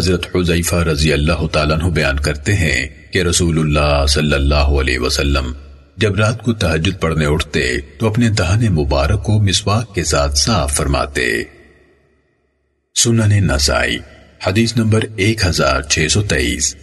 حضرت حضیفہ رضی اللہ تعالیٰ عنہ بیان کرتے ہیں کہ رسول اللہ صلی اللہ علیہ وسلم جب رات کو تحجد پڑھنے اٹھتے تو اپنے دہن مبارک کو مسواک کے ساتھ صاف فرماتے۔ سنن نسائی، حدیث نمبر ایک ہزار چھ سو تیئیس۔